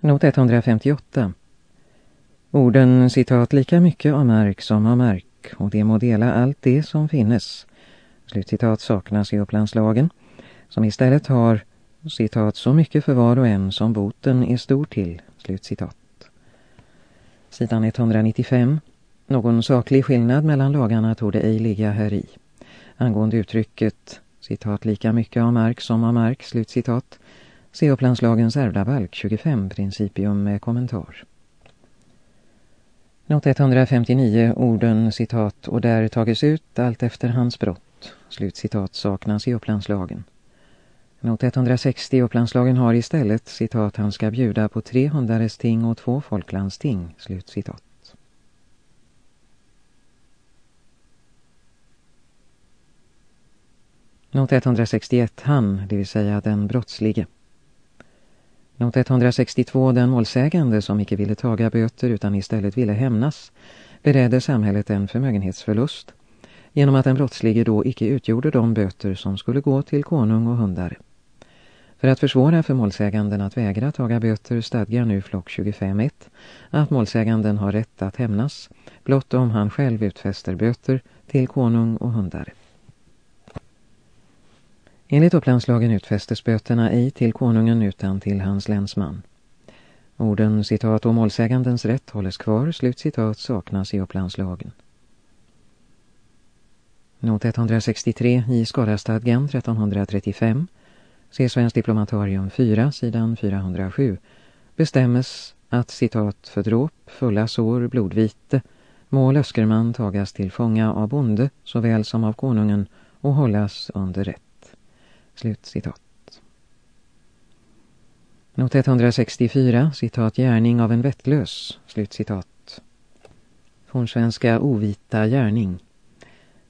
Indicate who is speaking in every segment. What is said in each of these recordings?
Speaker 1: Not 158. Orden citat lika mycket av mark som av mark och det må dela allt det som finnes. Slutcitat saknas i upplandslagen som istället har citat så mycket för var och en som boten är stor till. Slutcitat. Sidan 195. Någon saklig skillnad mellan lagarna tog det ej ligga här i. Angående uttrycket citat lika mycket av mark som av mark, slutcitat, se upplandslagens ärvda balk 25 principium med kommentar. Not 159 orden citat och där tages ut allt efter hans brott, slutcitat saknas i upplandslagen. Not 160 upplandslagen har istället citat han ska bjuda på tre hundares ting och två folklandsting, slutcitat. Not 161 han, det vill säga den brottslige. Not 162 den målsägande som icke ville taga böter utan istället ville hämnas beredde samhället en förmögenhetsförlust genom att den brottslige då icke utgjorde de böter som skulle gå till konung och hundar. För att försvåra för målsäganden att vägra taga böter stadgar nu flock 25.1 att målsäganden har rätt att hämnas blott om han själv utfäster böter till konung och hundar. Enligt upplandslagen utfästes böterna ej till konungen utan till hans länsman. Orden citat och målsägandens rätt hålles kvar, slutcitat saknas i upplandslagen. Not 163 i Skarastadgan 1335, se Svensk diplomatarium 4, sidan 407, bestämmes att citat för dråp, fulla sår, blodvite, må löskerman tagas till fånga av bonde såväl som av konungen och hållas under rätt. Slut citat. Not 164, citat gärning av en vettlös, slut citat. Fornsvenska ovita gärning.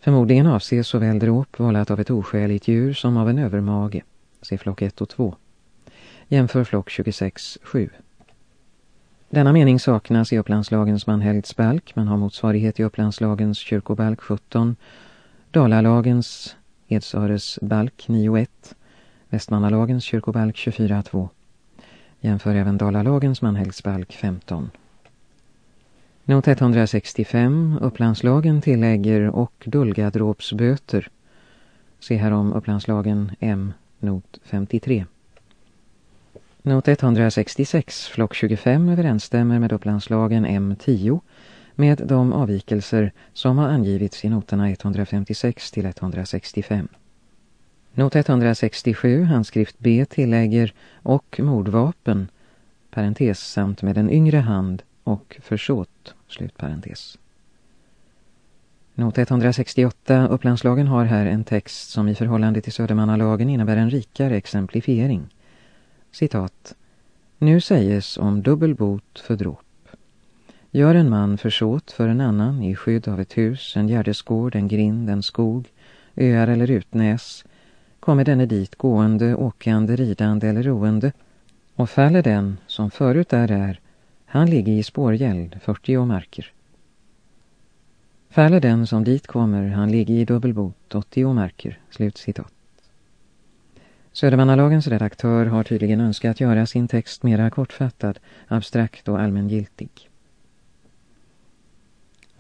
Speaker 1: Förmodligen avses såväl dråp vållat av ett oskäligt djur som av en övermage. Se flock 1 och 2. Jämför flock 26, 7. Denna mening saknas i Upplandslagens manhältsbalk men har motsvarighet i Upplandslagens kyrkobalk 17, Dalalagens Edsöres balk 9.1, Västmannalagens kyrkobalk 24.2. Jämför även Dalalagens manhällsbalk 15. Not 165, Upplandslagen tillägger och dulgadråpsböter. Se här om Upplandslagen M, not 53. Not 166, flock 25 överensstämmer med Upplandslagen M10 med de avvikelser som har angivits i noterna 156 till 165. Not 167, handskrift B, tillägger och mordvapen, parentes, samt med en yngre hand och försåt, slutparentes. Not 168, Upplandslagen har här en text som i förhållande till Södermannalagen innebär en rikare exemplifiering. Citat. Nu säges om dubbelbot för dråp. Gör en man försåt för en annan i skydd av ett hus, en gärdesgård, en grind, en skog, öar eller utnäs, kommer denne dit gående, åkande, ridande eller roende, och faller den som förut där är, han ligger i spårgäld, 40 marker. Faller den som dit kommer, han ligger i dubbelbot, 80 marker, slutcitat. Södermannalagens redaktör har tydligen önskat göra sin text mera kortfattad, abstrakt och allmängiltig.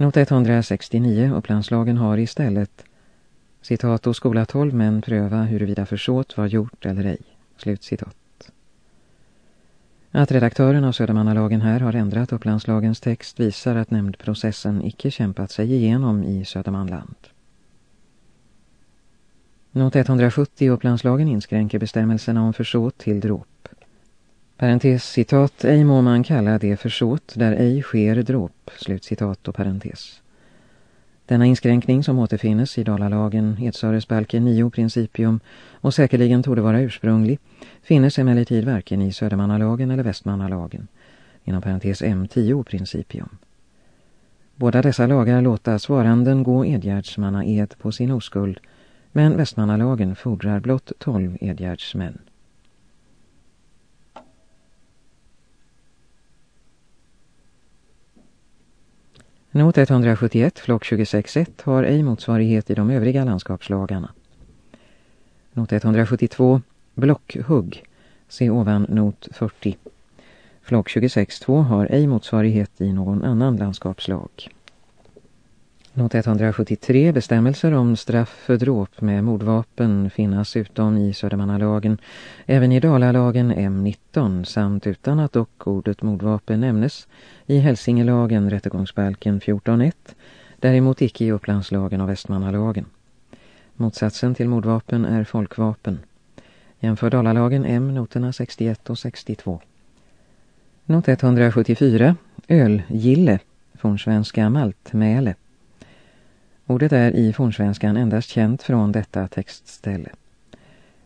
Speaker 1: Not 169 Upplandslagen har istället citat och skola 12 män pröva huruvida försåt var gjort eller ej. Slutcitat. Att redaktören av Södermannalagen här har ändrat Upplandslagens text visar att nämndprocessen icke kämpat sig igenom i Södermanland. Not 170 Upplandslagen inskränker bestämmelserna om försåt till dråp. Parentes, citat, ej må man kalla det försåt där ej sker dråp, slutcitat och parentes. Denna inskränkning som återfinnes i Dalalagen, Edsöresbalken 9 principium och säkerligen torde vara ursprunglig, finnes emellertid varken i Södermannalagen eller Västmannalagen, inom parentes M10 principium. Båda dessa lagar låta svaranden gå edgärdsmanna ed på sin oskuld, men Västmannalagen fordrar blott 12 edgärdsmän. Not 171, flock 26.1 har ej motsvarighet i de övriga landskapslagarna. Not 172, blockhugg, se ovan not 40. Flock 26.2 har ej motsvarighet i någon annan landskapslag. Not 173 bestämmelser om straff för dråp med mordvapen finnas utom i Södermannalagen, även i Dalalagen M19 samt utan att dock ordet mordvapen nämnes i Hälsingelagen rättegångsbalken 14.1, däremot icke i Upplandslagen och Västmannalagen. Motsatsen till mordvapen är folkvapen. Jämför Dalalagen M noterna 61 och 62. Not 174. Ölgille. Fornsvenska maltmäle. Ordet är i fornsvenskan endast känt från detta textställe.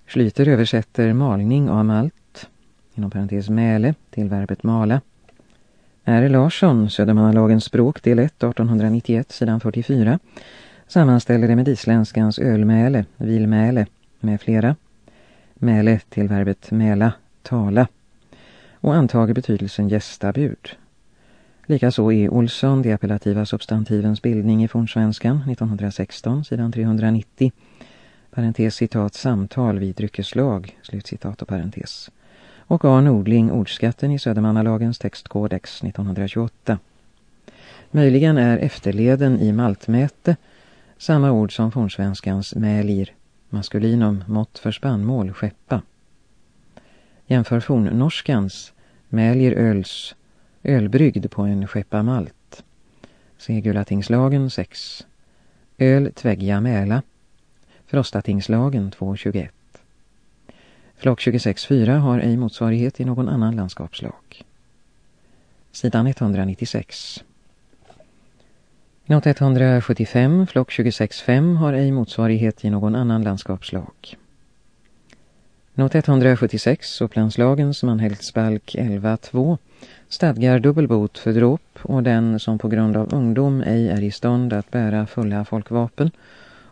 Speaker 1: Schlyter översätter malning av malt, inom parentes mäle, till verbet mala. R. Larsson, Södermannalagens språk, del 1, 1891, sidan 44, sammanställer det med isländskans ölmäle, vilmäle, med flera. Mäle till verbet mäla, tala och antager betydelsen gästabud. Likaså är Olsson de appellativa substantivens bildning i fornsvenskan 1916, sidan 390. Parentes citat samtal vid dryckeslag, slutcitat och parentes. Och A. Nordling ordskatten i Södermannalagens textkodex 1928. Möjligen är efterleden i maltmäte samma ord som fornsvenskans mälir, maskulinum, mått för spannmål, skeppa. Jämför fornnorskans mälir öls, ölbrygd på en skeppa malt. Se Gulatingslagen 6. Öl Tväggja mäla. Frostatingslagen 2.21. Flock 26.4 har ej motsvarighet i någon annan landskapslag. Sidan 196. Not 175, flock 26.5 har ej motsvarighet i någon annan landskapslag. Not 176, Upplandslagens manhältsbalk 11.2 stadgar dubbelbot för dråp och den som på grund av ungdom ej är i stånd att bära fulla folkvapen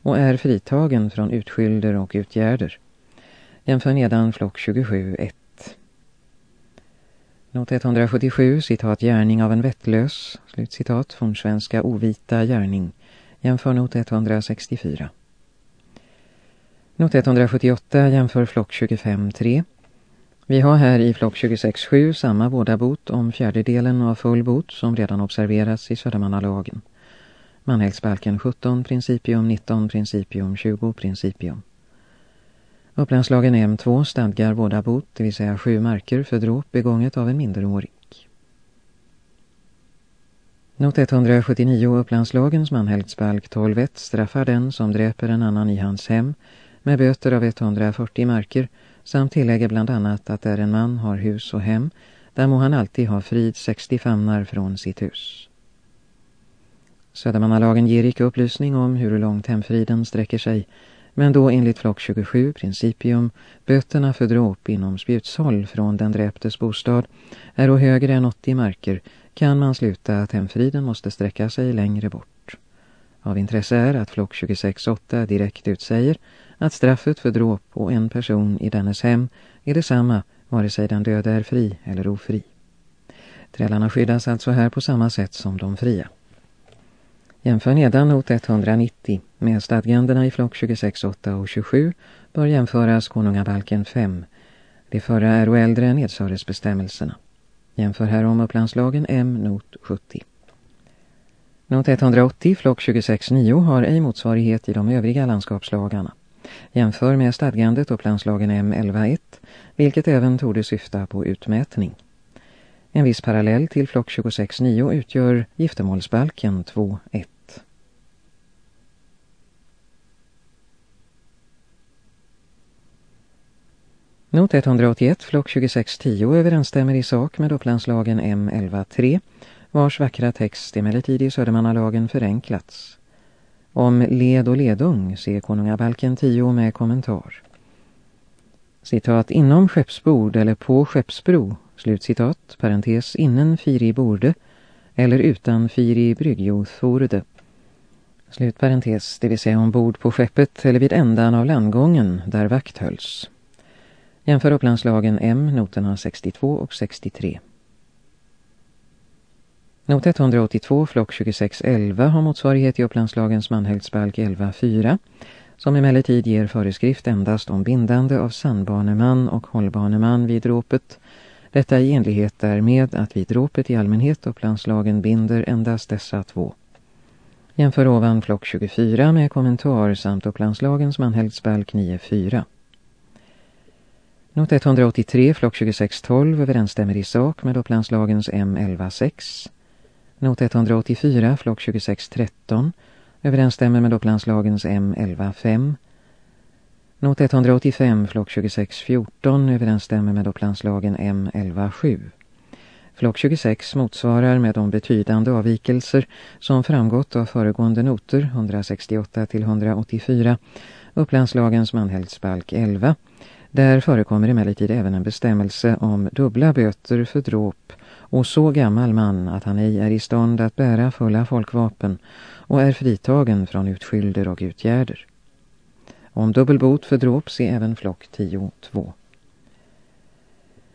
Speaker 1: och är fritagen från utskylder och utgärder. Jämför nedan flock 27.1. Not 177, citat gärning av en vettlös, slutcitat från svenska ovita gärning. Jämför not 164. Not 178 jämför flock 25.3. Vi har här i flock 26.7 samma vårdabot om fjärdedelen av full bot som redan observerats i Södermannalagen. Manhälsbalken 17 principium, 19 principium, 20 principium. Upplandslagen M2 stadgar vårdabot, det vill säga sju marker för dråp begånget av en minderårig. Not 179 Upplandslagens manhälsbalk 12.1 straffar den som dräper en annan i hans hem med böter av 140 marker samt tillägger bland annat att där en man har hus och hem, där må han alltid ha frid 60 famnar från sitt hus. Södermannalagen ger icke upplysning om hur långt hemfriden sträcker sig, men då enligt flock 27 principium böterna för dråp inom spjutshåll från den dräptes bostad är och högre än 80 marker kan man sluta att hemfriden måste sträcka sig längre bort. Av intresse är att flock 26.8 direkt utsäger att straffet för dråp på en person i dennes hem är detsamma vare sig den döda är fri eller ofri. Trällarna skyddas alltså här på samma sätt som de fria. Jämför nedan not 190 med stadgandena i flock 26.8 och 27 bör jämföras konungabalken 5. Det förra är och äldre än nedsöresbestämmelserna. Jämför här om upplandslagen M not 70. Not 180 flock 26.9 har ej motsvarighet i de övriga landskapslagarna. Jämför med stadgandet Upplandslagen M11.1, vilket även torde syfta på utmätning. En viss parallell till flock 26.9 utgör giftermålsbalken 2.1. Not 181, flock 2610 överensstämmer i sak med Upplandslagen M11.3, vars vackra text emellertid i Södermannalagen förenklats. Om led och ledung ser konungabalken 10 med kommentar. Citat inom skeppsbord eller på skeppsbro, slutcitat, parentes innen firi borde eller utan firi bryggjoforde. Slut parentes, det vill säga ombord på skeppet eller vid ändan av landgången där vakt hölls. Jämför upplandslagen M, noterna 62 och 63. Not 182, flock 2611 har motsvarighet i Upplandslagens manhällsbalk 11.4 som emellertid ger föreskrift endast om bindande av sandbaneman och hållbaneman vid dråpet Detta i enlighet därmed att vid dråpet i allmänhet Upplandslagen binder endast dessa två. Jämför ovan flock 24 med kommentar samt Upplandslagens manhällsbalk 9.4. Not 183 flock 26.12 överensstämmer i sak med Upplandslagens M11.6. Not 184 flock 26.13 överensstämmer med Upplandslagens M11.5. Not 185 flock 26.14 överensstämmer med Upplandslagen M11.7. Flock 26 motsvarar med de betydande avvikelser som framgått av föregående noter 168-184, Upplandslagens manhältsbalk 11. Där förekommer emellertid även en bestämmelse om dubbla böter för dråp och så gammal man att han ej är i stånd att bära fulla folkvapen och är fritagen från utskylder och utgärder. Om dubbelbot för dråp se även flock 10.2.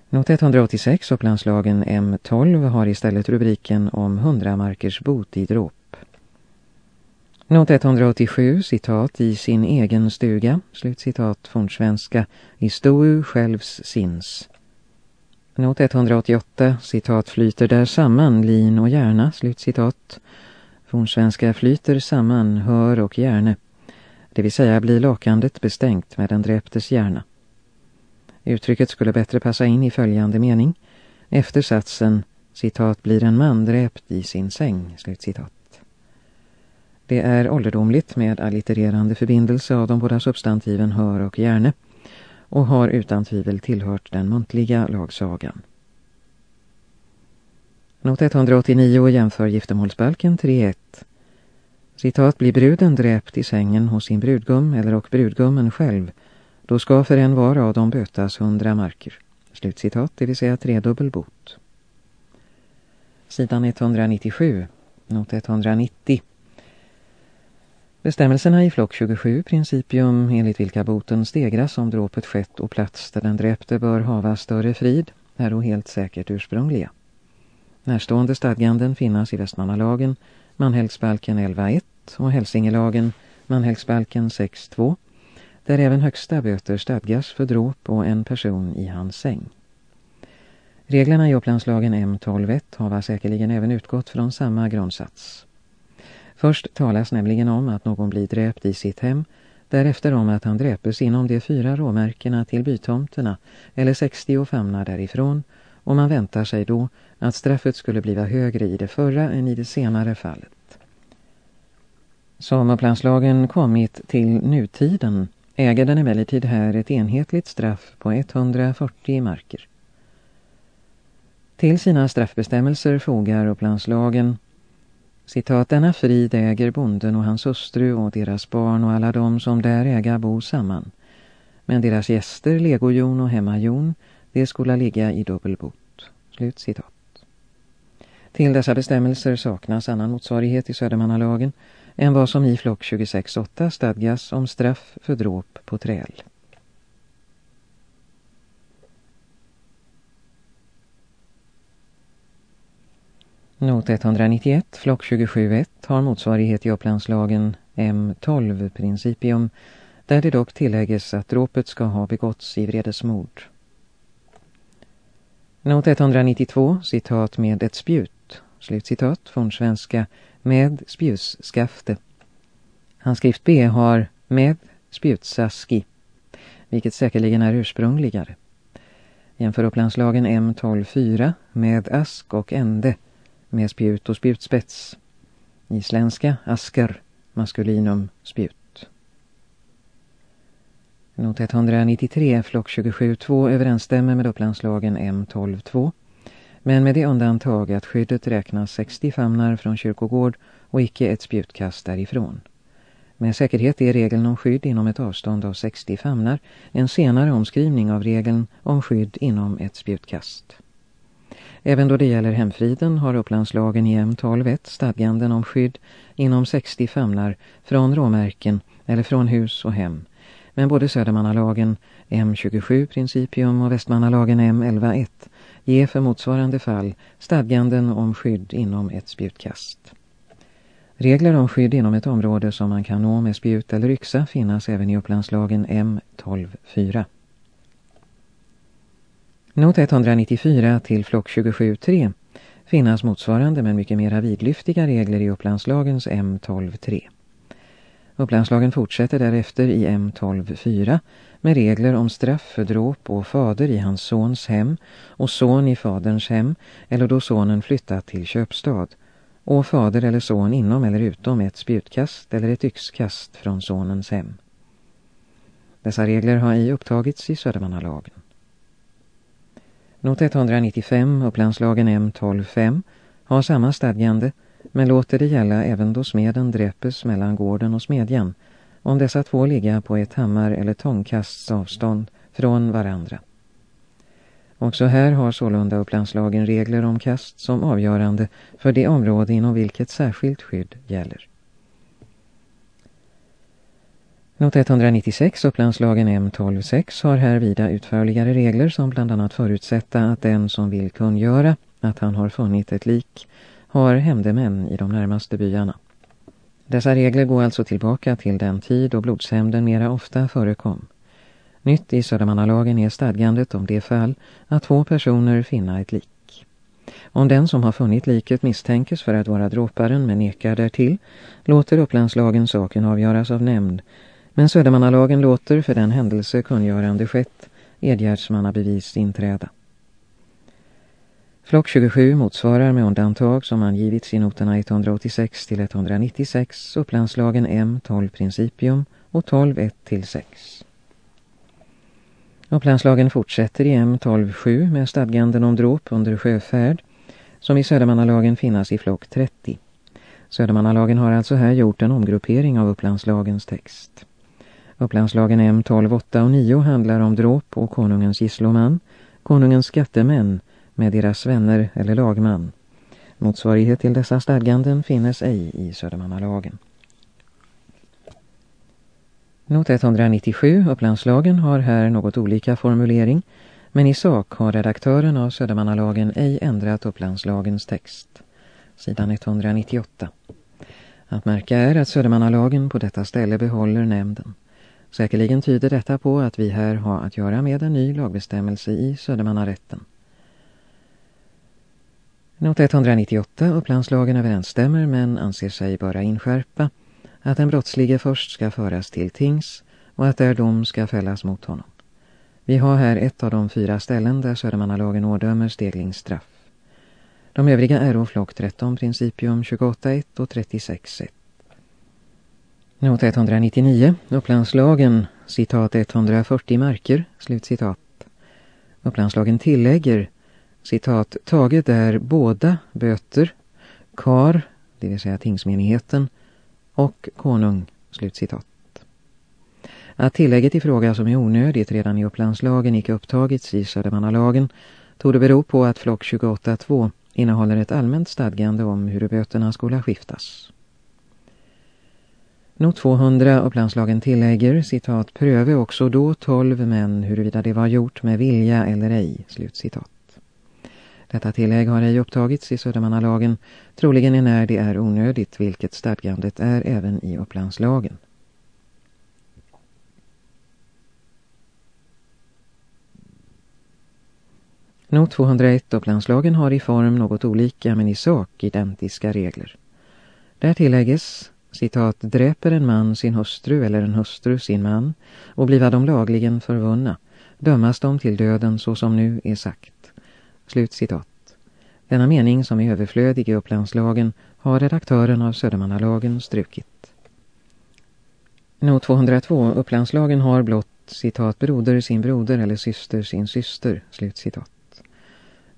Speaker 1: Not 186 och landslagen M12 har istället rubriken om 100 markers bot i dråp. Not 187, citat, i sin egen stuga, slutcitat från svenska, i stou självs sins. Not 188, citat, flyter där samman lin och hjärna, slutcitat. Fornsvenska flyter samman hör och hjärne, det vill säga blir lakandet bestängt med den dräptes hjärna. Uttrycket skulle bättre passa in i följande mening. Efter satsen, citat, blir en man dräpt i sin säng, slutcitat. Det är ålderdomligt med allittererande förbindelse av de båda substantiven hör och hjärne och har utan tvivel tillhört den muntliga lagsagan. Not 189 jämför giftermålsbalken 3.1. Citat, blir bruden dräpt i sängen hos sin brudgum eller och brudgummen själv då ska för en var av dem bötas hundra marker. Slutcitat, det vill säga tredubbel bot. Sidan 197, not 190. Bestämmelserna i flock 27, principium enligt vilka boten stegras om dråpet skett och plats där den dräpte bör hava större frid, är då helt säkert ursprungliga. Närstående stadganden finnas i Västmannalagen, Manhälsbalken 11.1 och Hälsingelagen, Manhälsbalken 6.2 där även högsta böter stadgas för dråp och en person i hans säng. Reglerna i Upplandslagen M12.1 har säkerligen även utgått från samma grundsats. Först talas nämligen om att någon blir dräpt i sitt hem, därefter om att han dräpes inom de fyra råmärkena till bytomterna eller 60 famnar därifrån och man väntar sig då att straffet skulle bliva högre i det förra än i det senare fallet. Som Upplandslagen kommit till nutiden äger den emellertid här ett enhetligt straff på 140 marker. Till sina straffbestämmelser fogar Upplandslagen citat denna frid äger bonden och hans hustru och deras barn och alla de som där äga bo samman. Men deras gäster, legojon och hemmajon, det skulle ligga i dubbelbot. Slut citat. Till dessa bestämmelser saknas annan motsvarighet i Södermannalagen än vad som i flock 26.8 stadgas om straff för dråp på träl. Not 191, flock 27.1 har motsvarighet i Upplandslagen M12 principium där det dock tillägges att dråpet ska ha begåtts i vredesmord. Not 192, citat med ett spjut, slutcitat från svenska med spjusskafte. Handskrift B har med spjutsaski, vilket säkerligen är ursprungligare. Jämför upplandslagen M12.4 med ask och ände med spjut och spjutspets. Isländska asker, maskulinum spjut. Not 193, flock 27.2 överensstämmer med upplandslagen M12.2 men med det undantag att skyddet räknas 60 famnar från kyrkogård och icke ett spjutkast därifrån. Med säkerhet är regeln om skydd inom ett avstånd av 60 famnar en senare omskrivning av regeln om skydd inom ett spjutkast. Även då det gäller hemfriden har upplandslagen i M12.1 stadganden om skydd inom 60 famnar från råmärken eller från hus och hem. Men både Södermannalagen M27 principium och Västmannalagen M11.1 ger för motsvarande fall stadganden om skydd inom ett spjutkast. Regler om skydd inom ett område som man kan nå med spjut eller yxa finnas även i upplandslagen M12.4. Not 194 till flock 27.3 finnas motsvarande men mycket mera vidlyftiga regler i Upplandslagens M12.3. Upplandslagen fortsätter därefter i M12.4 med regler om straff för dråp och fader i hans sons hem och son i faderns hem eller då sonen flyttat till köpstad och fader eller son inom eller utom ett spjutkast eller ett yxkast från sonens hem. Dessa regler har i upptagits i Södermannalagen. Not 195, Upplandslagen M12.5, har samma stadgande men låter det gälla även då smeden dräpes mellan gården och smedjan om dessa två ligga på ett hammar- eller tångkasts avstånd från varandra. Också här har sålunda Upplandslagen regler om kast som avgörande för det område inom vilket särskilt skydd gäller. Not 196, Upplandslagen M12.6 har här vida utförligare regler som bland annat förutsätta att den som vill kungöra att han har funnit ett lik har hämndemän i de närmaste byarna. Dessa regler går alltså tillbaka till den tid då blodshämnden mera ofta förekom. Nytt i Södermannalagen är stadgandet om det fall att två personer finna ett lik. Om den som har funnit liket misstänkes för att vara dråparen men nekar därtill, låter Upplandslagen saken avgöras av nämnd. Men Södermannalagen låter för den händelse kungörande skett edgärdsmannabevis inträda. Flock 27 motsvarar med undantag som angivits i noterna 186 till 196 Upplandslagen M 12 Principium och 12 1 till 6. Upplandslagen fortsätter i M 12 7 med stadganden om dråp under sjöfärd som i Södermannalagen finnas i flock 30. Södermannalagen har alltså här gjort en omgruppering av Upplandslagens text. Upplandslagen M 12 8 och 9 handlar om dråp och konungens gissloman, konungens skattemän med deras vänner eller lagman. Motsvarighet till dessa stadganden finnes ej i Södermannalagen. Not 197, Upplandslagen, har här något olika formulering, men i sak har redaktören av Södermannalagen ej ändrat Upplandslagens text. Sidan 198. Att märka är att Södermannalagen på detta ställe behåller nämnden. Säkerligen tyder detta på att vi här har att göra med en ny lagbestämmelse i Södermannarätten. Not 198 Upplandslagen överensstämmer men anser sig böra inskärpa att en brottslige först ska föras till tings och att där dom ska fällas mot honom. Vi har här ett av de fyra ställen där Södermannalagen ådömer steglingsstraff. De övriga är flock 13 Principium 28.1 och 36.1. Not 199 Upplandslagen. Citat 140 marker. Slutcitat. Upplandslagen tillägger. Citat, taget är båda böter, kar, det vill säga tingsmenigheten, och konung, slutcitat. Att tillägget i fråga som är onödigt redan i Upplandslagen icke upptagits i Södermannalagen tog det bero på att flock 28.2 innehåller ett allmänt stadgande om hur böterna skulle skiftas. Not 200 Upplandslagen tillägger, citat, pröve också då tolv män huruvida det var gjort med vilja eller ej, slutcitat. Detta tillägg har ej upptagits i Södermannalagen, troligen när det är onödigt, vilket stadgandet är även i Upplandslagen. Not 201 Upplandslagen har i form något olika men i sak identiska regler. Där tillägges, citat, dräper en man sin hustru eller en hustru sin man och bliva de lagligen förvunna, dömas de till döden så som nu är sagt. Slut citat. Denna mening som är överflödig i Upplandslagen har redaktören av Södermannalagen strukit. Not 202. Upplandslagen har blott citat broder sin broder eller syster sin syster. Slut citat.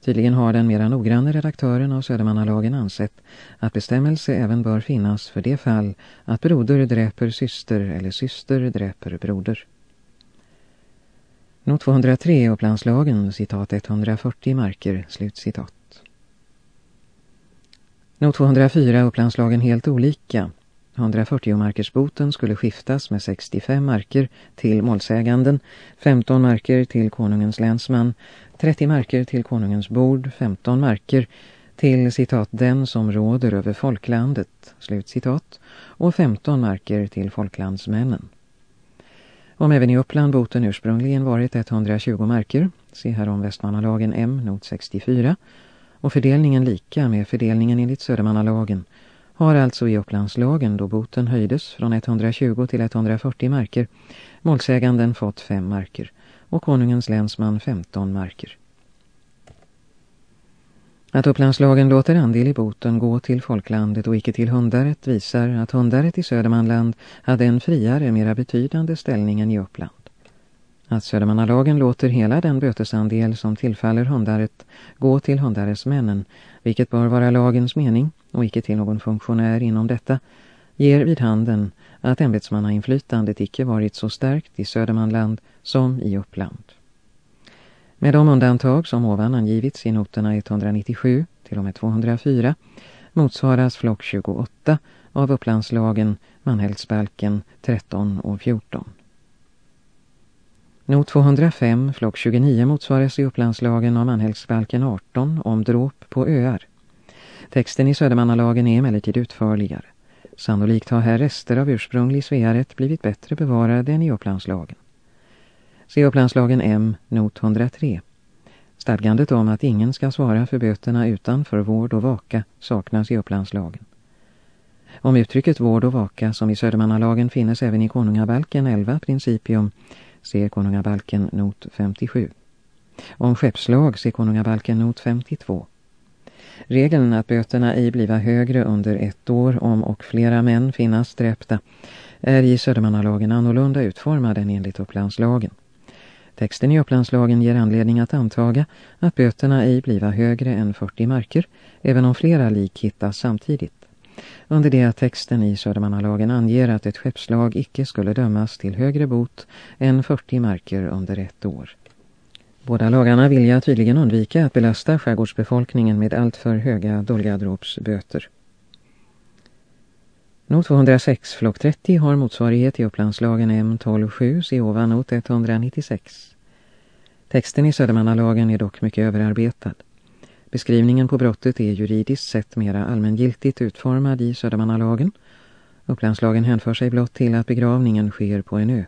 Speaker 1: Tydligen har den mera noggranna redaktören av Södermannalagen ansett att bestämmelse även bör finnas för det fall att broder dräper syster eller syster dräper broder. Not 203 Upplandslagen, citat 140 marker, slut citat. Not 204 Upplandslagen helt olika. 140 markersboten skulle skiftas med 65 marker till målsäganden, 15 marker till konungens länsman, 30 marker till konungens bord, 15 marker till citat den som råder över folklandet, slutcitat, och 15 marker till folklandsmännen. Om även i Uppland boten ursprungligen varit 120 marker, se här om Västmanalagen M, not 64, och fördelningen lika med fördelningen enligt Södermannalagen har alltså i Upplandslagen då boten höjdes från 120 till 140 marker, målsäganden fått 5 marker och konungens länsman 15 marker. Att Upplandslagen låter andel i boten gå till folklandet och icke till hundaret visar att hundaret i Södermanland hade en friare, mera betydande ställning än i Uppland. Att Södermannalagen låter hela den bötesandel som tillfaller hundaret gå till hundaresmännen, vilket bör vara lagens mening och icke till någon funktionär inom detta, ger vid handen att ämbetsmannainflytandet icke varit så starkt i Södermanland som i Uppland. Med de undantag som ovan angivits i noterna 197 till och med 204 motsvaras flock 28 av Upplandslagen, Manhältsbalken 13 och 14. Not 205, flock 29 motsvaras i Upplandslagen av Manhältsbalken 18 om dråp på öar. Texten i Södermannalagen är emellertid utförligare. Sannolikt har här rester av ursprunglig svearätt blivit bättre bevarade än i Upplandslagen. Se Upplandslagen M, not 103. Stadgandet om att ingen ska svara för böterna utanför vård och vaka saknas i Upplandslagen. Om uttrycket vård och vaka som i Södermannalagen finnes även i Konungabalken 11 principium, se Konungabalken not 57. Om skeppslag se Konungabalken not 52. Regeln att böterna ej bliva högre under ett år om och flera män finnas dräpta är i Södermannalagen annorlunda utformad än enligt Upplandslagen. Texten i Upplandslagen ger anledning att antaga att böterna ej bliva högre än 40 marker, även om flera lik hittas samtidigt. Under det att texten i Södermannalagen anger att ett skeppslag icke skulle dömas till högre bot än 40 marker under ett år. Båda lagarna vill jag tydligen undvika att belasta skärgårdsbefolkningen med alltför höga dolgadropsböter. Not 206, flock 30 har motsvarighet i Upplandslagen M127, se ovan not 196. Texten i Södermannalagen är dock mycket överarbetad. Beskrivningen på brottet är juridiskt sett mera allmängiltigt utformad i Södermannalagen. Upplandslagen hänför sig blott till att begravningen sker på en ö.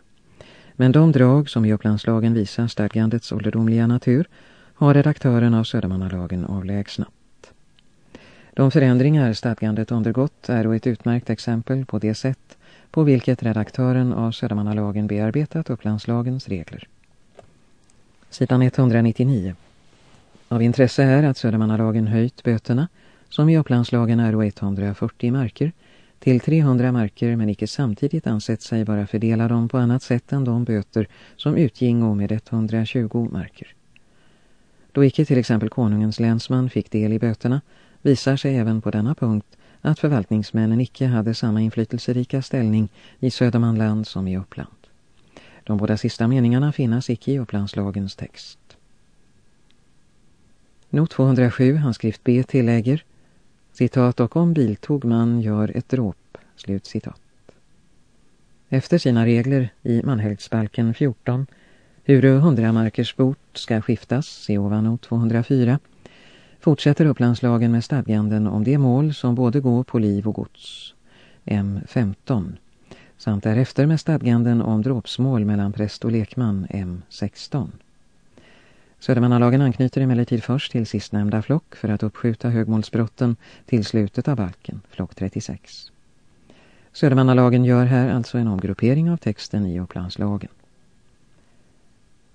Speaker 1: Men de drag som i Upplandslagen visar stadgandets ålderdomliga natur har redaktören av Södermannalagen avlägsnat. De förändringar stadgandet undergått är då ett utmärkt exempel på det sätt på vilket redaktören av Södermannalagen bearbetat Upplandslagens regler. Sidan 199. Av intresse är att Södermannalagen höjt böterna, som i Upplandslagen är 140 marker, till 300 marker men icke samtidigt ansett sig bara fördela dem på annat sätt än de böter som utgingo med 120 marker. Då icke till exempel konungens länsman fick del i böterna visar sig även på denna punkt att förvaltningsmännen icke hade samma inflytelserika ställning i Södermanland som i Uppland. De båda sista meningarna finnas icke i Upplandslagens text. Not 207, handskrift B, tillägger citat och om biltog man gör ett dråp, slut citat. Efter sina regler i Manhältsbalken 14 hur hundramarkers bort ska skiftas, i ovano 204 fortsätter Upplandslagen med stadganden om det mål som både går på liv och gods, M15, samt därefter med stadganden om dråpsmål mellan präst och lekman, M16. Södermannalagen anknyter emellertid först till sistnämnda flock för att uppskjuta högmålsbrotten till slutet av balken, flock 36. Södermannalagen gör här alltså en omgruppering av texten i Upplandslagen.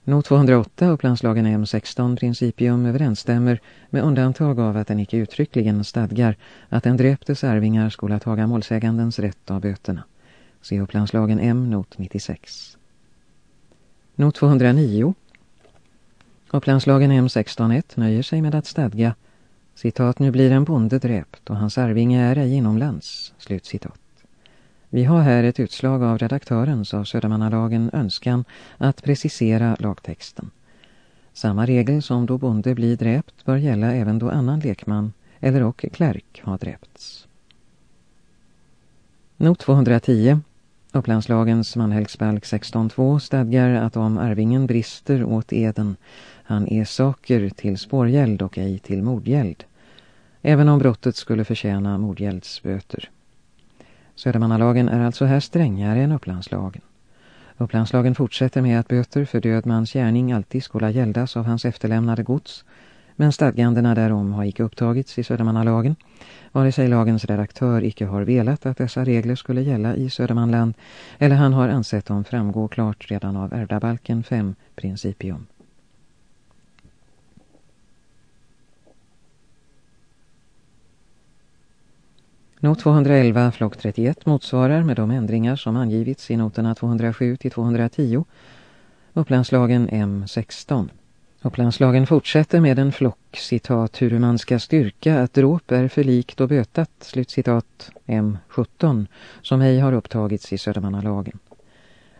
Speaker 1: Not 208 Upplandslagen M16 principium överensstämmer med undantag av att den icke uttryckligen stadgar att en dräptes arvingar skulle taga målsägandens rätt av böterna. Se Upplandslagen M, not 96. Not 209 Upplandslagen M16.1 nöjer sig med att stadga citat, nu blir en bonde dräpt och hans arvinge är ej inomlands, slut citat. Vi har här ett utslag av redaktörens av Södermannalagen önskan att precisera lagtexten. Samma regel som då bonde blir dräpt bör gälla även då annan lekman eller och klärk har dräpts. Not 210. Upplandslagens manhälsbalk 16.2 stadgar att om arvingen brister åt eden, han är saker till spårgäld och ej till mordgäld, även om brottet skulle förtjäna mordgäldsböter. Södermannalagen är alltså här strängare än Upplandslagen. Upplandslagen fortsätter med att böter för död mans gärning alltid skulle gäldas av hans efterlämnade gods, men stadgandena därom har icke upptagits i Södermannalagen, vare sig lagens redaktör icke har velat att dessa regler skulle gälla i Södermanland, eller han har ansett dem framgå klart redan av ärvdabalken 5 principium. Not 211 flock 31 motsvarar med de ändringar som angivits i noterna 207 till 210 Upplandslagen M16. Upplandslagen fortsätter med en flock, citat, hur man ska styrka att dråp är förlikt och bötat, slutcitat M17, som ej har upptagits i Södermannalagen.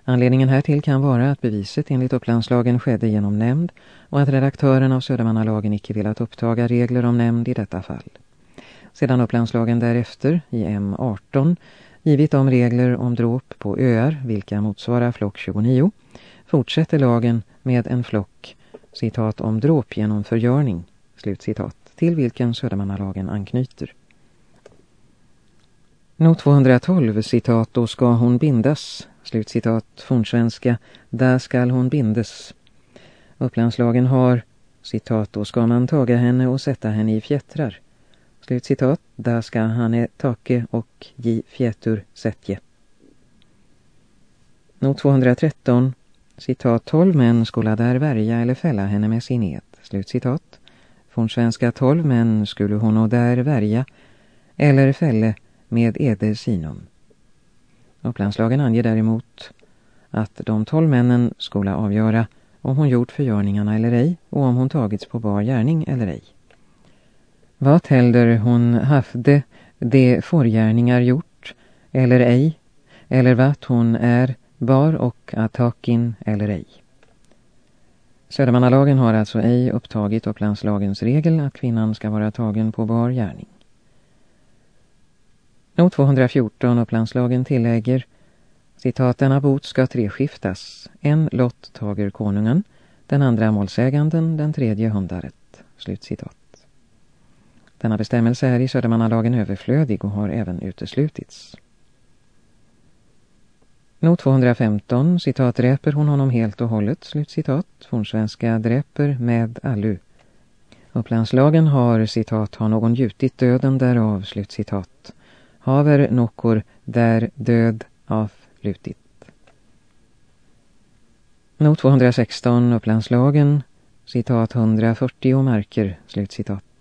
Speaker 1: Anledningen härtill kan vara att beviset enligt Upplandslagen skedde genom nämnd och att redaktören av Södermannalagen icke velat upptaga regler om nämnd i detta fall sedan Upplandslagen därefter i M18 givit om regler om dråp på öar, vilka motsvarar flock 29, fortsätter lagen med en flock, citat, om dråp genom förgörning, slutcitat, till vilken Södermannalagen anknyter. Not 212, citat, då ska hon bindas, slutcitat, fornsvenska, där skall hon bindes. Upplandslagen har, citat, då ska man taga henne och sätta henne i fjättrar. Slutcitat. Där ska han är take och gi fjätur Setje. Not 213. Citat. Tolv män skulle där värja eller fälla henne med sin ed. Slutcitat. Från svenska tolv män skulle hon och där värja eller fälle med eder sinum. Upplandslagen anger däremot att de tolv männen skulle avgöra om hon gjort förgörningarna eller ej och om hon tagits på bar gärning eller ej. Vad heller hon hafde de förgärningar gjort, eller ej, eller vad hon är, bar och attakin eller ej. Södermannalagen har alltså ej upptagit Upplandslagens regel att kvinnan ska vara tagen på bar gärning. Not 214 Upplandslagen tillägger citat denna bot ska treskiftas. En lott tager konungen, den andra målsäganden, den tredje hundaret. Slutcitat. Denna bestämmelse är i Södermannalagen överflödig och har även uteslutits. Not 215, citat, dräper hon honom helt och hållet, slutcitat, fornsvenska dräper med allu. Upplandslagen har, citat, har någon gjutit döden därav, slutcitat. Haver nockor där död avlutit. Not 216, Upplandslagen, citat, 140 marker, slutcitat.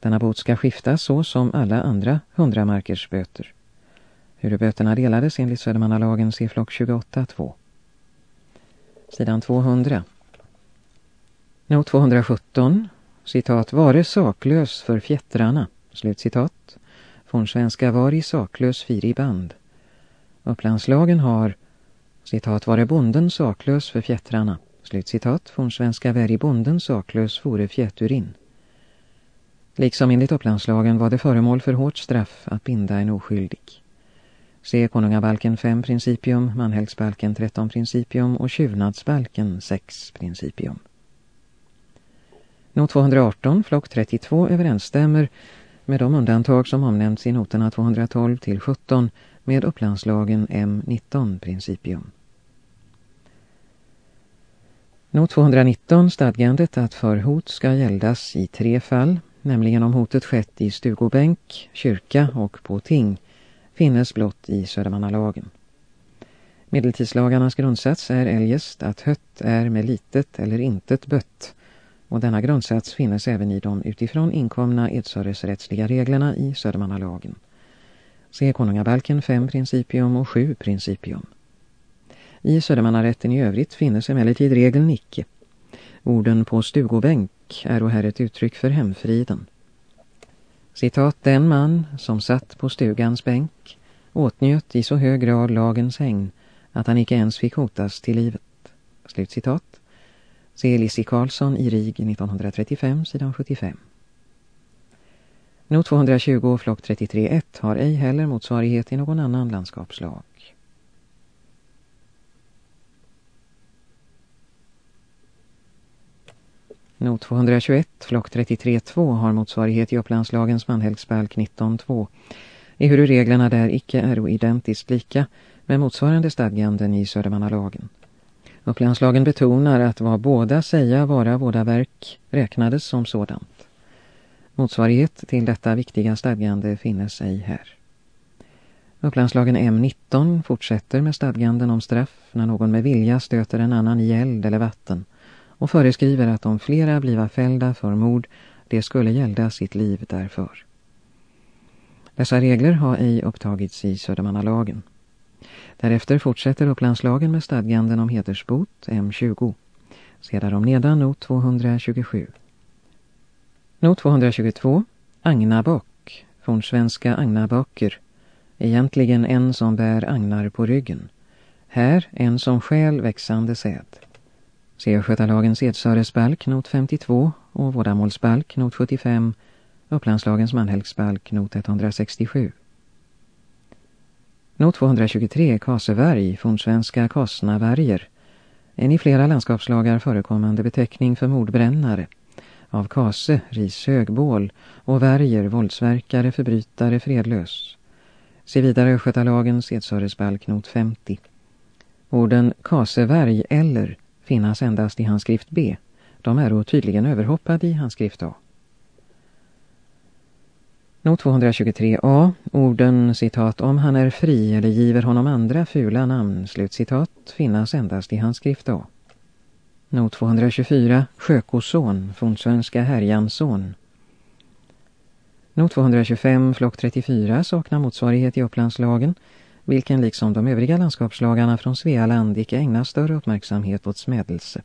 Speaker 1: Denna bot ska skiftas så som alla andra hundramarkers böter. Hur böterna delades enligt Södermannalagen se flock 28.2. Sidan 200. Not 217. Citat, vare saklös för fjättrarna. Slutcitat. Från svenska var i saklös fir i band. Upplandslagen har, citat, vare bonden saklös för fjättrarna. Slutcitat. Från svenska var i bonden saklös vore fjätturin. Liksom enligt upplandslagen var det föremål för hårt straff att binda en oskyldig. Se konungabalken 5 principium, manhelgsbalken 13 principium och tjuvnadsbalken 6 principium. Not 218, flock 32 överensstämmer med de undantag som omnämnts i noterna 212 till 17 med upplandslagen M19 principium. Not 219 stadgandet att för hot ska gäldas i tre fall nämligen om hotet skett i stugobänk, kyrka och på ting, finnes blott i Södermannalagen. Medeltidslagarnas grundsats är eljest att hött är med litet eller intet bött, och denna grundsats finnes även i de utifrån inkomna edsöresrättsliga reglerna i Södermannalagen. Se konungabalken 5 principium och 7 principium. I Södermannarätten i övrigt finnes emellertid regeln icke. Orden på stugobänk är och här ett uttryck för hemfriden. Citat, den man som satt på stugans bänk åtnjöt i så hög grad lagens häng att han icke ens fick hotas till livet. Slutcitat. Se Lissi Karlsson i RIG 1935, sidan 75. Not 220 flock 33.1 har ej heller motsvarighet i någon annan landskapslag. Not 221, flock 33.2 har motsvarighet i Upplandslagens manhelgsbalk 19.2. Ehuru reglerna där icke är identiskt lika med motsvarande stadganden i Södermannalagen. Upplandslagen betonar att vad båda säga vara båda verk räknades som sådant. Motsvarighet till detta viktiga stadgande finnes ej här. Upplandslagen M19 fortsätter med stadganden om straff när någon med vilja stöter en annan i eld eller vatten och föreskriver att om flera bliva fällda för mord, det skulle gälda sitt liv därför. Dessa regler har ej upptagits i Södermannalagen. Därefter fortsätter Upplandslagen med stadganden om hedersbot M20. Sedan om nedan not 227. Not 222. Agnabock, från svenska agnabaker. Egentligen en som bär agnar på ryggen. Här en som skäl växande säd. Se Skötalagens Edsöresbalk not 52 och Vårdamålsbalk not 75. Upplandslagens Manhälksbalk not 167. Not 223 Kasevarg, fornsvenska Kasnavarger. En i flera landskapslagar förekommande beteckning för mordbrännare. Av Kase, rishögbål och värjer, våldsverkare, förbrytare, fredlös. Se vidare Östgötalagens Edsöresbalk not 50. Orden Kasevarg eller finnas endast i handskrift B. De är tydligen överhoppade i handskrift A. Not 223a, orden citat om han är fri eller giver honom andra fula namn, slutcitat, finnas endast i hans skrift A. Not 224, Sjökoson, fornsvenska Härjansson. Not 225, flock 34, saknar motsvarighet i Upplandslagen, vilken liksom de övriga landskapslagarna från Svealand icke ägnar större uppmärksamhet åt smädelse.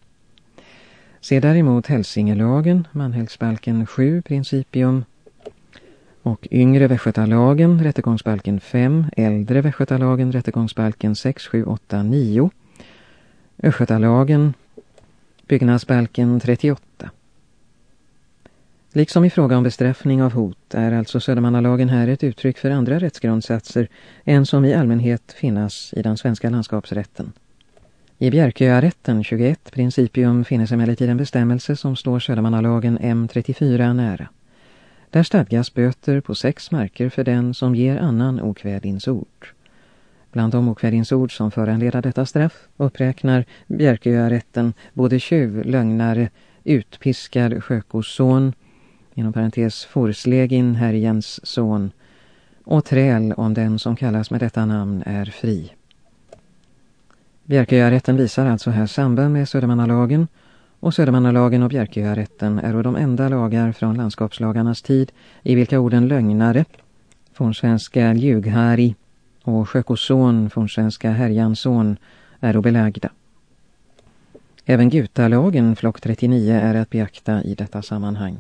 Speaker 1: Se däremot Hälsingelagen, Manhälsbalken 7, Principium och yngre Västgötalagen, rättegångsbalken 5, äldre Västgötalagen, rättegångsbalken 6, 7, 8, 9. Östgötalagen, byggnadsbalken 38. Liksom i fråga om bestraffning av hot är alltså Södermannalagen här ett uttryck för andra rättsgrundsatser än som i allmänhet finnas i den svenska landskapsrätten. I Bjärköarätten 21 principium finns emellertid en bestämmelse som står Södermannalagen M34 nära. Där stadgas böter på sex marker för den som ger annan okvädinsord. Bland de okvädinsord som föranleder detta straff uppräknar Bjärköarätten både tjuv, lögnare, utpiskad sjökosson, inom parentes forslegin härjens son, och träl om den som kallas med detta namn är fri. Bjärköarätten visar alltså här samband med Södermannalagen och Södermannalagen och Bjärköarätten är de enda lagar från landskapslagarnas tid i vilka orden lögnare, från svenska ljughari och sjökoson från svenska härjanson är belagda. Även Gutalagen, flock 39, är att beakta i detta sammanhang.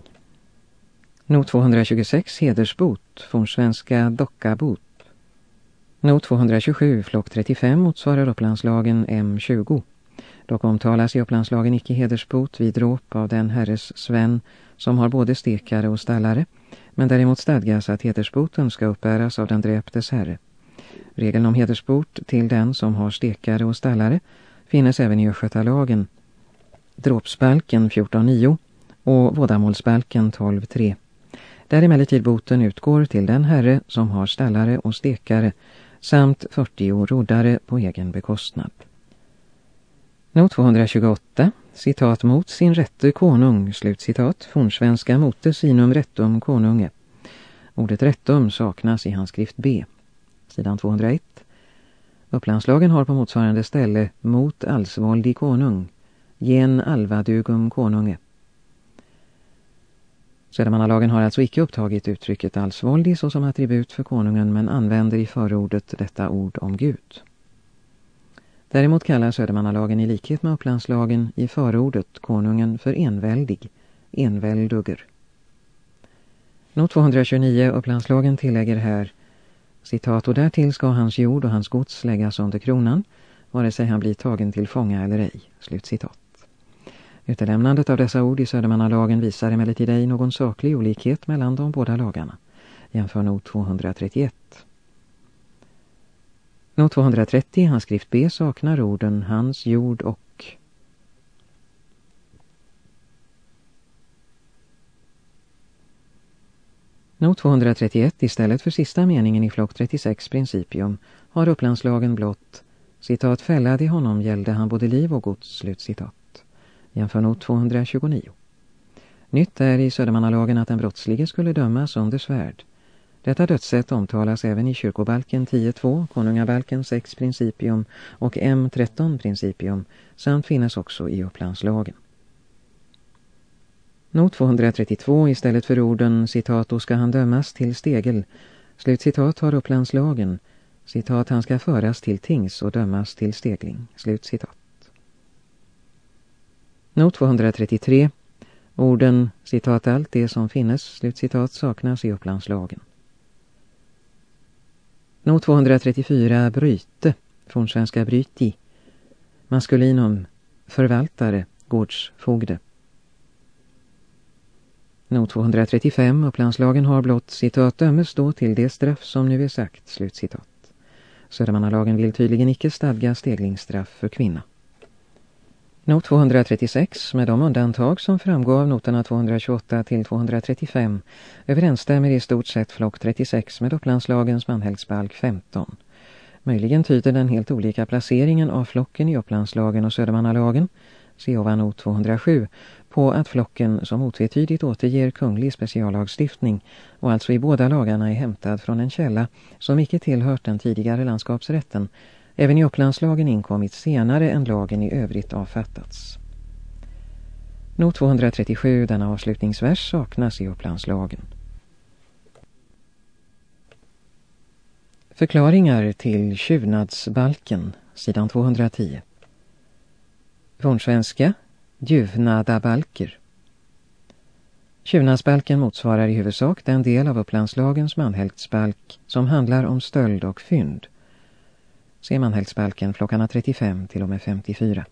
Speaker 1: Not 226, hedersbot, från svenska dockabot. Not 227, flock 35, motsvarar Upplandslagen M20. Dock omtalas i Upplandslagen icke hedersbot vid dråp av den herres Sven som har både stekare och stallare, men däremot stadgas att hedersboten ska uppbäras av den dräptes herre. Regeln om hedersbot till den som har stekare och stallare finnes även i Östgötalagen, dråpsbalken 14.9 och vådamålsbalken 12.3. Där emellertid boten utgår till den herre som har stallare och stekare samt 40 roddare på egen bekostnad. Not 228, citat mot sin rätte konung, slutcitat, fornsvenska mote sinum rättum konunge. Ordet rättum saknas i hans skrift B. Sidan 201. Upplandslagen har på motsvarande ställe mot allsvåldig konung, gen alvadugum konunge. Södermannalagen har alltså icke upptagit uttrycket allsvåldig såsom attribut för konungen men använder i förordet detta ord om Gud. Däremot kallar Södermannalagen i likhet med Upplandslagen i förordet konungen för enväldig, envälduger. Not 229 Upplandslagen tillägger här citat och därtill ska hans jord och hans gods läggas under kronan vare sig han blir tagen till fånga eller ej. Slutcitat. Utelämnandet av dessa ord i Södermannalagen visar emellertid ej någon saklig olikhet mellan de båda lagarna. Jämför not 231. Not 230, hans skrift B, saknar orden hans, jord och. Not 231 istället för sista meningen i flock 36 principium har upplandslagen blott citat fällad i honom gällde han både liv och gods slutcitat. Jämför not 229. Nytt är i Södermannalagen att en brottslige skulle dömas under svärd. Detta dödssätt omtalas även i kyrkobalken 10.2, konungabalken 6 principium och M13 principium samt finnes också i upplandslagen. Not 232 istället för orden citat då ska han dömas till stegel. Slutcitat har upplandslagen. Citat han ska föras till tings och dömas till stegling. Slutcitat. Not 233. Orden citat allt det som finnes slutcitat saknas i upplandslagen. Not 234 bryte från svenska bryti. Maskulinum förvaltare, gårdsfogde. Not 235 upplandslagen har blott citat dömes då till det straff som nu är sagt, slutcitat. Södermannalagen vill tydligen icke stadga steglingsstraff för kvinna. Not 236 med de undantag som framgår av noterna 228 till 235 överensstämmer i stort sett flock 36 med upplandslagens manhällsbalk 15. Möjligen tyder den helt olika placeringen av flocken i upplandslagen och Södermannalagen, se ovan not 207, på att flocken som otvetydigt återger kunglig speciallagstiftning och alltså i båda lagarna är hämtad från en källa som icke tillhört den tidigare landskapsrätten, även i upplandslagen inkommit senare än lagen i övrigt avfattats. Not 237, denna avslutningsvers, saknas i upplandslagen. Förklaringar till tjuvnadsbalken, sidan 210. Fornsvenska Djuvnadabalker. Tjuvnadsbalken motsvarar i huvudsak den del av upplandslagens manhältsbalk som handlar om stöld och fynd. Se manhältsbalken flockarna 35 till och med 54.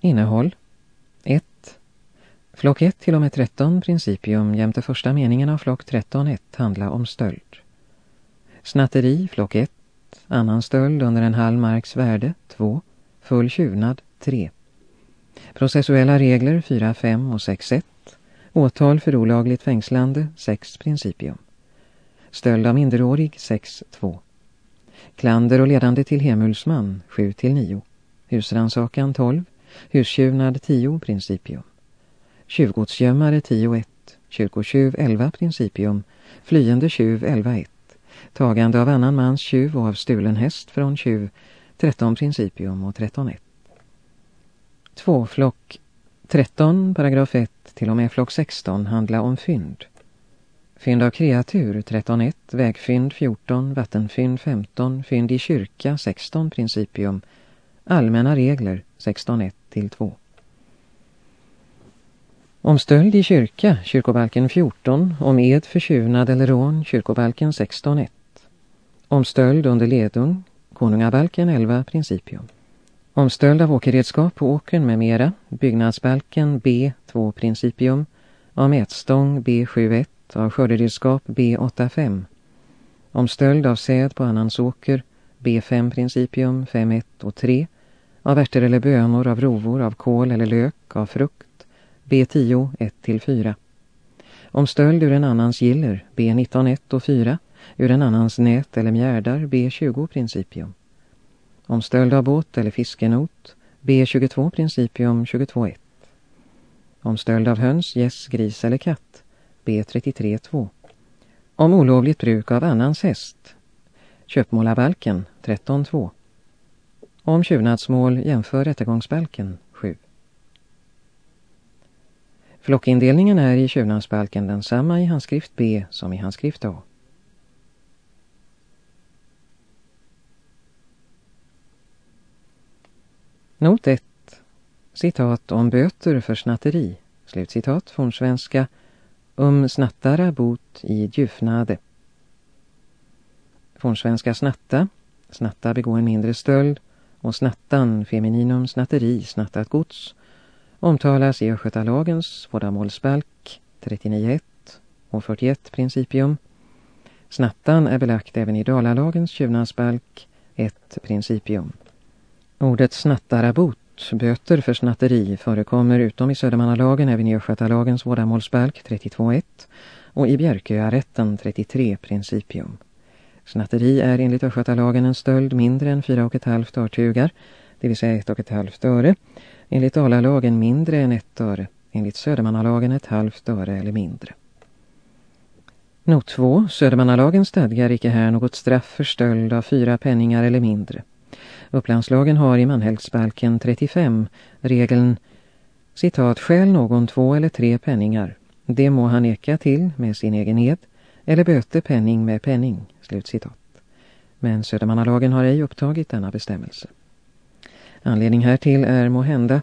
Speaker 1: Innehåll 1. Flock 1 till och med 13 principium jämte första meningen av flock 13.1 handla om stöld. Snatteri flock 1, annan stöld under en halv marks värde 2, full tjuvnad 3. Processuella regler 4, 5 och 6, 1. Åtal för olagligt fängslande 6 principium. Stöld av minderårig 6, 2. Klander och ledande till hemulsman 7 till 9. Husransakan 12. Hustjuvnad 10 principium. Tjuvgodsgömmare 10 1. Kyrkotjuv 11 principium. Flyende tjuv 11 1. Tagande av annan mans tjuv och av stulen häst från tjuv 13 principium och 13 1. 2 flock 13 paragraf 1 till och med flock 16 handlar om fynd. Fynd av kreatur 13.1, vägfynd 14, vattenfynd 15, fynd i kyrka 16 principium, allmänna regler 16.1 till 2. Om stöld i kyrka, kyrkobalken 14, om ed förtjuvnad eller rån, kyrkobalken 16.1. Om stöld under ledung, konungabalken 11 principium. Om stöld av åkerredskap på åkern med mera, byggnadsbalken B2 principium, av mätstång B71, av skörderedskap B85. Om stöld av säd på annans åker, B5 principium 5.1 och 3. Av ärtor eller bönor, av rovor, av kål eller lök, av frukt, B10 1-4. Om stöld ur en annans giller, B19 1 och 4. Ur en annans nät eller mjärdar, B20 principium. Om stöld av båt eller fiskenot, B22 principium 22.1. Om stöld av höns, gäss, gris eller katt, B33.2. Om olovligt bruk av annans häst, köpmålarbalken 13.2. Om tjuvnadsmål jämför rättegångsbalken 7. Flockindelningen är i tjuvnadsbalken densamma i handskrift B som i handskrift A. Not 1. Citat om böter för snatteri. Slutcitat från svenska Um snattara bot i djufnade. Från svenska snatta. Snatta begå en mindre stöld. Och snattan, femininum snatteri, snattat gods. Omtalas i Östgötalagens vårdamålsbalk 39.1 och 41 principium. Snattan är belagt även i Dalalagens tjuvnadsbalk 1 principium. Ordet snattarabot, böter för snatteri, förekommer utom i Södermannalagen även i Östgötalagens vårdamålsbalk 32.1 och i Bjärköarätten 33 principium. Snatteri är enligt Östgötalagen en stöld mindre än 4,5 örtugar, det vill säga 1,5 öre. Enligt Dalalagen mindre än 1 öre. Enligt Södermannalagen ett halvt öre eller mindre. Not 2. Södermannalagen stadgar icke här något straff för stöld av fyra penningar eller mindre. Upplandslagen har i Manhällsbalken 35 regeln citat skäl någon två eller tre penningar. Det må han eka till med sin egen ed eller böte penning med penning. Slutcitat. Men Södermannalagen har ej upptagit denna bestämmelse. Anledning härtill är må hända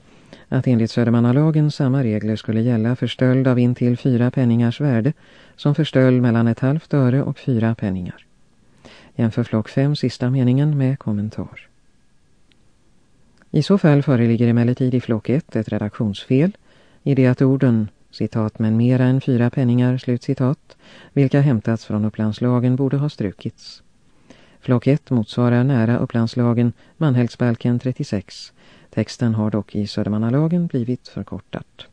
Speaker 1: att enligt Södermannalagen samma regler skulle gälla för stöld av intill fyra penningars värde som för stöld mellan ett halvt öre och fyra penningar. Jämför flock 5 sista meningen med kommentar. I så fall föreligger emellertid i flock 1 ett redaktionsfel i det att orden citat men mera än fyra penningar slutcitat vilka hämtats från upplandslagen borde ha strukits. Flock 1 motsvarar nära upplandslagen Manhällsbalken 36. Texten har dock i Södermannalagen blivit förkortat.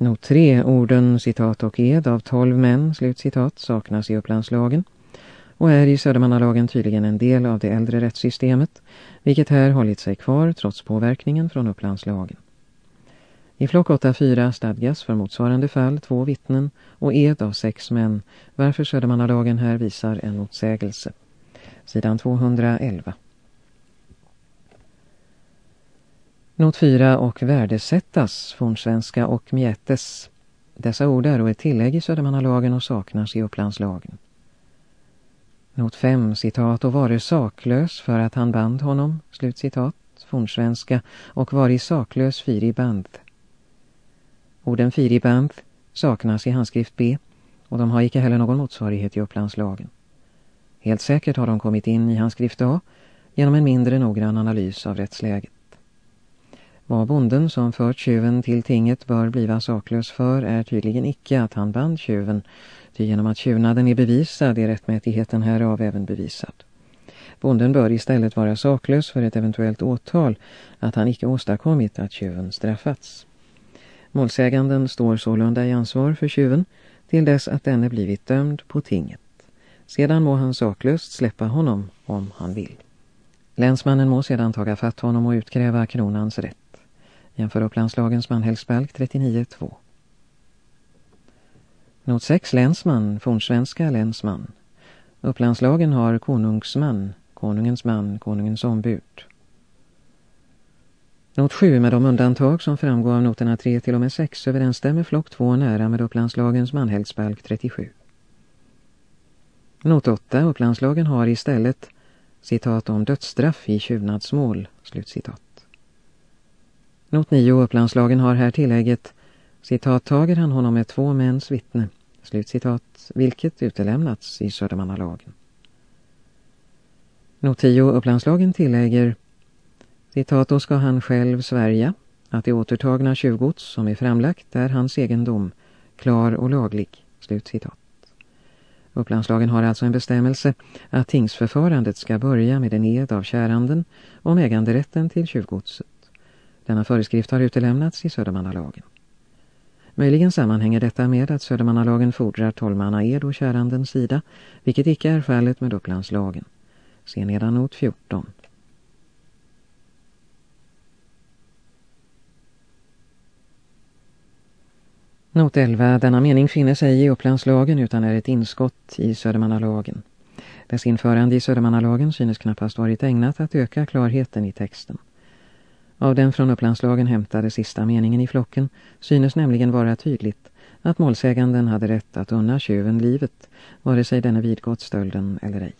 Speaker 1: Not 3, orden citat och ed av 12 män, slutcitat, saknas i upplandslagen och är i Södermannalagen tydligen en del av det äldre rättssystemet, vilket här hållit sig kvar trots påverkningen från upplandslagen. I flock 8.4 stadgas för motsvarande fall två vittnen och ed av sex män, varför Södermannalagen här visar en motsägelse. Sidan 211. Not 4 och värdesättas, fornsvenska och mjätes. Dessa ord är och ett tillägg i Södermannalagen och saknas i Upplandslagen. Not 5, citat, och var saklös för att han band honom, slutcitat, fornsvenska, och var i saklös firiband. band. Orden firiband saknas i handskrift B och de har icke heller någon motsvarighet i upplandslagen. Helt säkert har de kommit in i handskrift A genom en mindre noggrann analys av rättsläget. Vad bonden som fört tjuven till tinget bör bliva saklös för är tydligen icke att han band tjuven, ty genom att tjuvnaden är bevisad är rättmätigheten härav även bevisad. Bonden bör istället vara saklös för ett eventuellt åtal att han icke åstadkommit att tjuven straffats. Målsäganden står sålunda i ansvar för tjuven till dess att denne blivit dömd på tinget. Sedan må han saklöst släppa honom om han vill. Länsmannen må sedan taga fatt honom och utkräva kronans rätt. Jämför Upplandslagens manhällsbalk 39.2. Not 6 länsman, fornsvenska länsman. Upplandslagen har konungsman, konungens man, konungens ombud. Not 7 med de undantag som framgår av noterna 3 till och med 6 överensstämmer flock 2 nära med Upplandslagens manhällsbalk 37. Not 8 Upplandslagen har istället citat om dödsstraff i tjuvnadsmål, slutcitat. Not 9 Upplandslagen har här tillägget citat tager han honom med två mäns vittne, slutcitat, vilket utelämnats i Södermannalagen. Not 10 Upplandslagen tillägger Citat, då ska han själv svärja att det återtagna tjuvgods som är framlagt är hans egendom, klar och laglig. slutcitat. Upplandslagen har alltså en bestämmelse att tingsförfarandet ska börja med en ed av käranden om äganderätten till tjuvgodset. Denna föreskrift har utelämnats i Södermannalagen. Möjligen sammanhänger detta med att Södermannalagen fordrar tolvmanna ed och kärandens sida, vilket icke är fallet med Upplandslagen. Se nedan not 14. Not 11. Denna mening finner sig i Upplandslagen utan är ett inskott i Södermannalagen. Dess införande i Södermannalagen synes knappast varit ägnat att öka klarheten i texten. Av den från Upplandslagen hämtade sista meningen i flocken synes nämligen vara tydligt att målsäganden hade rätt att unna tjuven livet, vare sig denne vidgått stölden eller ej.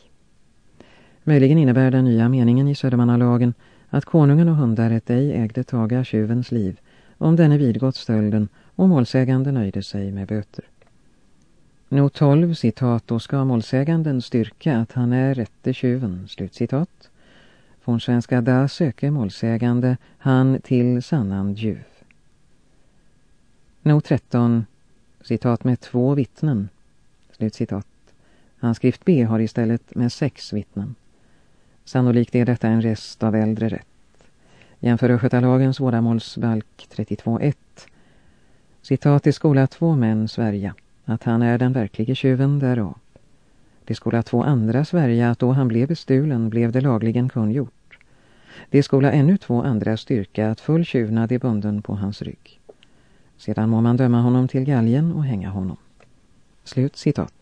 Speaker 1: Möjligen innebär den nya meningen i Södermannalagen att konungen och hundaret ej ägde taga tjuvens liv, om denne vidgått stölden och målsägande nöjde sig med böter. Not 12, citat, då ska målsäganden styrka att han är rätte tjuven, slutcitat. Från svenska da söker målsägande han till sannan djuv. Not 13, citat med två vittnen, slutcitat. Handskrift B har istället med sex vittnen. Sannolikt är detta en rest av äldre rätt. Jämför Östgötalagens vårdamålsbalk 32.1 Citat i skola två män Sverige, att han är den verklige tjuven därav. Det skola två andra Sverige att då han blev bestulen blev det lagligen kungjort. Det skola ännu två andra styrka att full tjuvnad är bunden på hans rygg. Sedan må man döma honom till galgen och hänga honom. Slut citat.